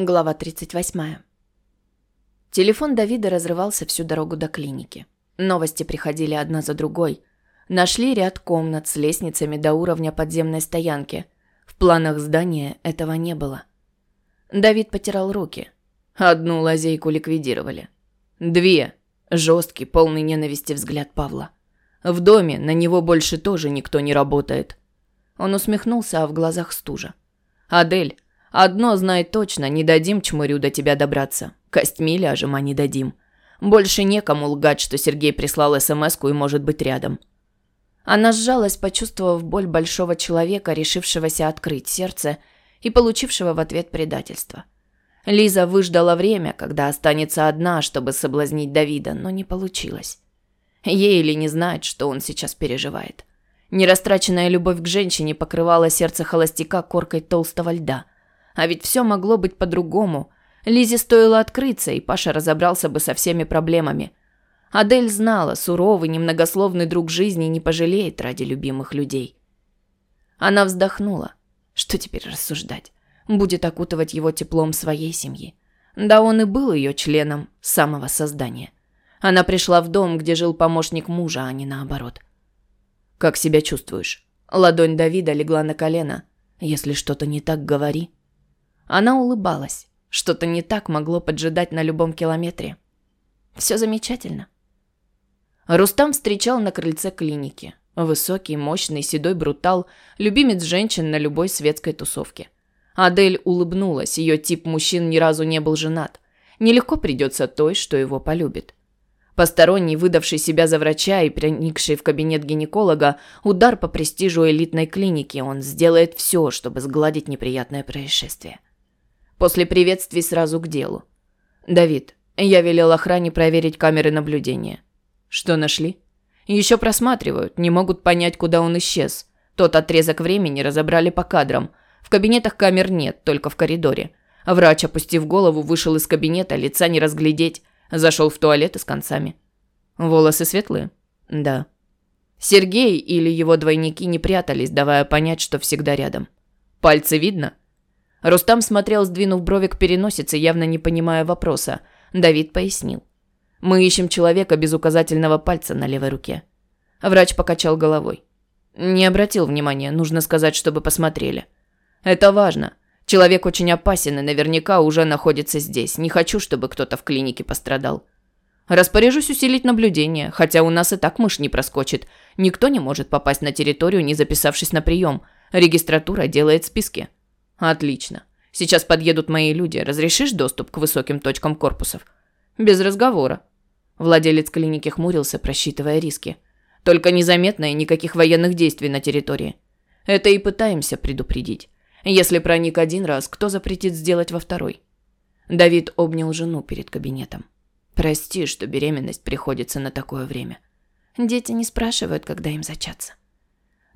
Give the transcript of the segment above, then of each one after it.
Глава 38. Телефон Давида разрывался всю дорогу до клиники. Новости приходили одна за другой. Нашли ряд комнат с лестницами до уровня подземной стоянки. В планах здания этого не было. Давид потирал руки. Одну лазейку ликвидировали. Две. Жесткий, полный ненависти взгляд Павла. В доме на него больше тоже никто не работает. Он усмехнулся, а в глазах стужа. Адель Одно знай точно, не дадим чмырю до тебя добраться. Костьми ляжем, а не дадим. Больше некому лгать, что Сергей прислал смс и может быть рядом. Она сжалась, почувствовав боль большого человека, решившегося открыть сердце и получившего в ответ предательство. Лиза выждала время, когда останется одна, чтобы соблазнить Давида, но не получилось. Ей или не знать, что он сейчас переживает. Нерастраченная любовь к женщине покрывала сердце холостяка коркой толстого льда – а ведь все могло быть по-другому. Лизе стоило открыться, и Паша разобрался бы со всеми проблемами. Адель знала, суровый, немногословный друг жизни не пожалеет ради любимых людей. Она вздохнула. Что теперь рассуждать? Будет окутывать его теплом своей семьи. Да он и был ее членом с самого создания. Она пришла в дом, где жил помощник мужа, а не наоборот. «Как себя чувствуешь?» Ладонь Давида легла на колено. «Если что-то не так, говори». Она улыбалась. Что-то не так могло поджидать на любом километре. Все замечательно. Рустам встречал на крыльце клиники. Высокий, мощный, седой брутал, любимец женщин на любой светской тусовке. Адель улыбнулась, ее тип мужчин ни разу не был женат. Нелегко придется той, что его полюбит. Посторонний, выдавший себя за врача и проникший в кабинет гинеколога, удар по престижу элитной клиники, он сделает все, чтобы сгладить неприятное происшествие. После приветствий сразу к делу. «Давид, я велел охране проверить камеры наблюдения». «Что нашли?» «Еще просматривают, не могут понять, куда он исчез. Тот отрезок времени разобрали по кадрам. В кабинетах камер нет, только в коридоре. Врач, опустив голову, вышел из кабинета, лица не разглядеть. Зашел в туалет и с концами. Волосы светлые? Да. Сергей или его двойники не прятались, давая понять, что всегда рядом. Пальцы видно? Рустам смотрел, сдвинув брови к переносице, явно не понимая вопроса. Давид пояснил. «Мы ищем человека без указательного пальца на левой руке». Врач покачал головой. «Не обратил внимания, нужно сказать, чтобы посмотрели». «Это важно. Человек очень опасен и наверняка уже находится здесь. Не хочу, чтобы кто-то в клинике пострадал». «Распоряжусь усилить наблюдение, хотя у нас и так мышь не проскочит. Никто не может попасть на территорию, не записавшись на прием. Регистратура делает списки». Отлично. Сейчас подъедут мои люди. Разрешишь доступ к высоким точкам корпусов? Без разговора. Владелец клиники хмурился, просчитывая риски. Только незаметно и никаких военных действий на территории. Это и пытаемся предупредить. Если проник один раз, кто запретит сделать во второй? Давид обнял жену перед кабинетом. Прости, что беременность приходится на такое время. Дети не спрашивают, когда им зачаться.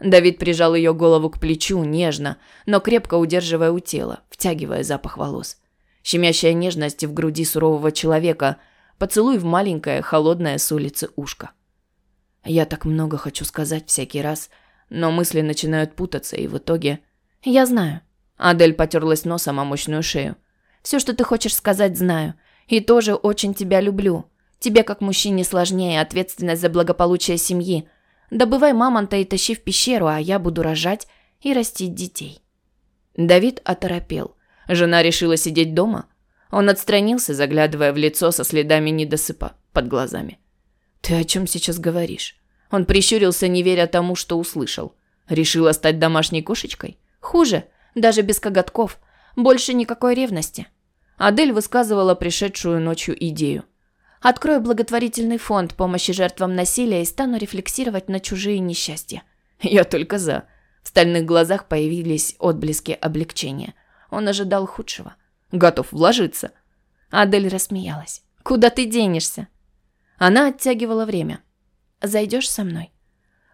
Давид прижал ее голову к плечу, нежно, но крепко удерживая у тела, втягивая запах волос. Щемящая нежность в груди сурового человека, поцелуй в маленькое, холодное с улицы ушко. Я так много хочу сказать всякий раз, но мысли начинают путаться, и в итоге... Я знаю. Адель потерлась носом о мощную шею. Все, что ты хочешь сказать, знаю. И тоже очень тебя люблю. Тебе, как мужчине, сложнее ответственность за благополучие семьи – Добывай мамонта и тащи в пещеру, а я буду рожать и растить детей». Давид оторопел. Жена решила сидеть дома. Он отстранился, заглядывая в лицо со следами недосыпа под глазами. «Ты о чем сейчас говоришь?» Он прищурился, не веря тому, что услышал. Решила стать домашней кошечкой? Хуже, даже без коготков. Больше никакой ревности. Адель высказывала пришедшую ночью идею. Открою благотворительный фонд помощи жертвам насилия и стану рефлексировать на чужие несчастья. Я только за. В стальных глазах появились отблески облегчения. Он ожидал худшего. Готов вложиться. Адель рассмеялась. «Куда ты денешься?» Она оттягивала время. «Зайдешь со мной?»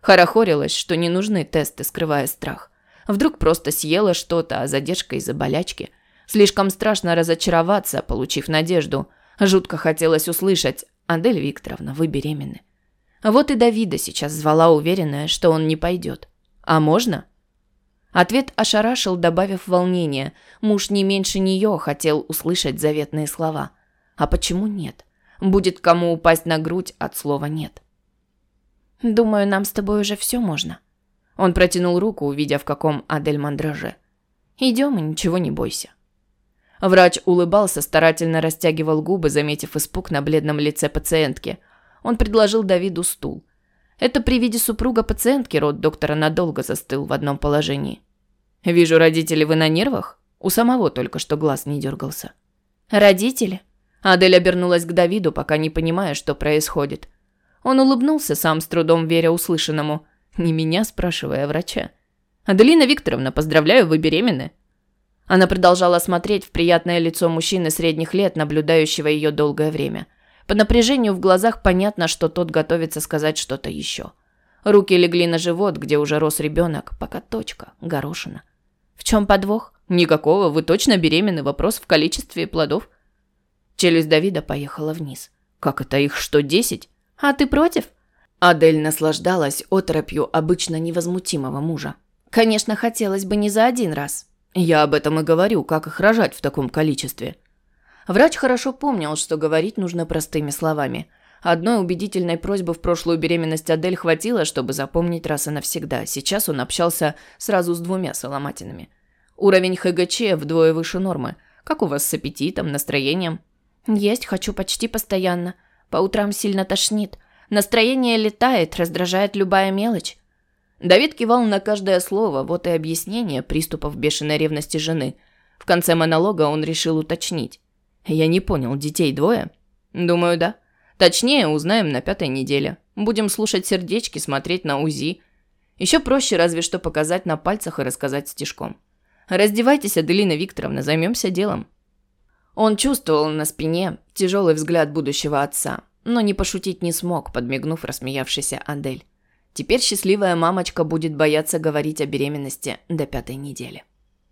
Хорохорилась, что не нужны тесты, скрывая страх. Вдруг просто съела что-то, а задержка из-за болячки. Слишком страшно разочароваться, получив надежду – Жутко хотелось услышать «Адель Викторовна, вы беременны». Вот и Давида сейчас звала уверенная, что он не пойдет. А можно? Ответ ошарашил, добавив волнение. Муж не меньше нее хотел услышать заветные слова. А почему нет? Будет кому упасть на грудь от слова «нет». «Думаю, нам с тобой уже все можно». Он протянул руку, увидя, в каком Адель мандраже. «Идем и ничего не бойся». Врач улыбался, старательно растягивал губы, заметив испуг на бледном лице пациентки. Он предложил Давиду стул. Это при виде супруга пациентки рот доктора надолго застыл в одном положении. «Вижу, родители, вы на нервах?» У самого только что глаз не дергался. «Родители?» Адель обернулась к Давиду, пока не понимая, что происходит. Он улыбнулся, сам с трудом веря услышанному. Не меня, спрашивая врача. «Аделина Викторовна, поздравляю, вы беременны?» Она продолжала смотреть в приятное лицо мужчины средних лет, наблюдающего ее долгое время. По напряжению в глазах понятно, что тот готовится сказать что-то еще. Руки легли на живот, где уже рос ребенок, пока точка, горошина. В чем подвох? Никакого, вы точно беременны, вопрос в количестве плодов. Челюсть Давида поехала вниз. Как это их что, десять? А ты против? Адель наслаждалась оторопью обычно невозмутимого мужа. Конечно, хотелось бы не за один раз, я об этом и говорю, как их рожать в таком количестве. Врач хорошо помнил, что говорить нужно простыми словами. Одной убедительной просьбы в прошлую беременность Адель хватило, чтобы запомнить раз и навсегда. Сейчас он общался сразу с двумя соломатинами. Уровень ХГЧ вдвое выше нормы. Как у вас с аппетитом, настроением? Есть хочу почти постоянно. По утрам сильно тошнит. Настроение летает, раздражает любая мелочь. Давид кивал на каждое слово, вот и объяснение приступов бешеной ревности жены. В конце монолога он решил уточнить. «Я не понял, детей двое?» «Думаю, да. Точнее, узнаем на пятой неделе. Будем слушать сердечки, смотреть на УЗИ. Еще проще разве что показать на пальцах и рассказать стишком. Раздевайтесь, Аделина Викторовна, займемся делом». Он чувствовал на спине тяжелый взгляд будущего отца, но не пошутить не смог, подмигнув рассмеявшейся Адель. Теперь счастливая мамочка будет бояться говорить о беременности до пятой недели.